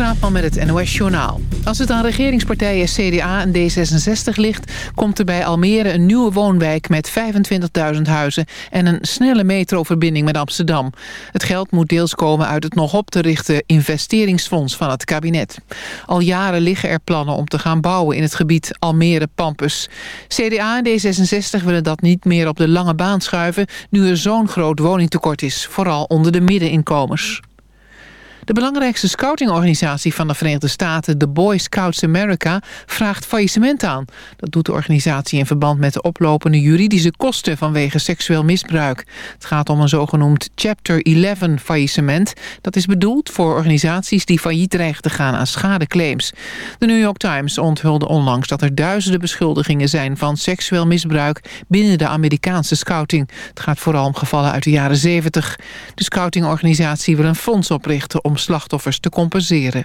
Straatman met het NOS Journaal. Als het aan regeringspartijen CDA en D66 ligt... komt er bij Almere een nieuwe woonwijk met 25.000 huizen... en een snelle metroverbinding met Amsterdam. Het geld moet deels komen uit het nog op te richten investeringsfonds van het kabinet. Al jaren liggen er plannen om te gaan bouwen in het gebied Almere-Pampus. CDA en D66 willen dat niet meer op de lange baan schuiven... nu er zo'n groot woningtekort is, vooral onder de middeninkomers. De belangrijkste scoutingorganisatie van de Verenigde Staten, de Boy Scouts America, vraagt faillissement aan. Dat doet de organisatie in verband met de oplopende juridische kosten vanwege seksueel misbruik. Het gaat om een zogenoemd Chapter 11 faillissement. Dat is bedoeld voor organisaties die failliet dreigen te gaan aan schadeclaims. De New York Times onthulde onlangs dat er duizenden beschuldigingen zijn van seksueel misbruik binnen de Amerikaanse scouting. Het gaat vooral om gevallen uit de jaren 70. De scoutingorganisatie wil een fonds oprichten om slachtoffers te compenseren.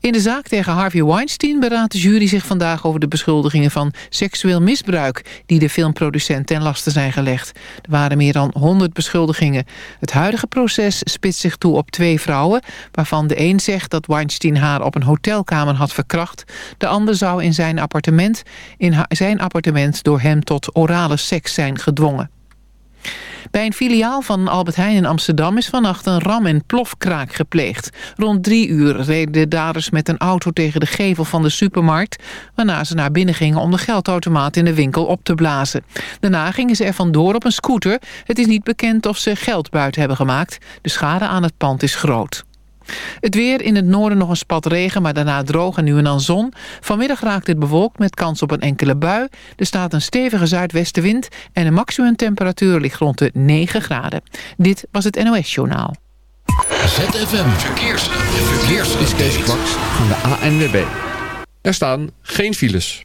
In de zaak tegen Harvey Weinstein beraadt de jury zich vandaag over de beschuldigingen van seksueel misbruik die de filmproducent ten laste zijn gelegd. Er waren meer dan 100 beschuldigingen. Het huidige proces spitst zich toe op twee vrouwen, waarvan de een zegt dat Weinstein haar op een hotelkamer had verkracht. De ander zou in zijn appartement, in zijn appartement door hem tot orale seks zijn gedwongen. Bij een filiaal van Albert Heijn in Amsterdam is vannacht een ram- en plofkraak gepleegd. Rond drie uur reden de daders met een auto tegen de gevel van de supermarkt... waarna ze naar binnen gingen om de geldautomaat in de winkel op te blazen. Daarna gingen ze er vandoor op een scooter. Het is niet bekend of ze geld buiten hebben gemaakt. De schade aan het pand is groot. Het weer in het noorden nog een spat regen, maar daarna droog en nu en dan zon. Vanmiddag raakt het bewolkt met kans op een enkele bui. Er staat een stevige zuidwestenwind en de maximumtemperatuur ligt rond de 9 graden. Dit was het NOS Journaal. ZFM Verkeers. Verkeers. is Kees Kwaks van de ANWB. Er staan geen files.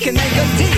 Can make a deal,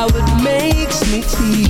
how it makes me feel.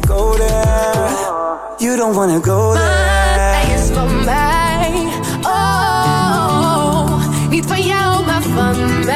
to go there. You don't wanna go there. Hij is van mij. Oh, niet for you, maar for me.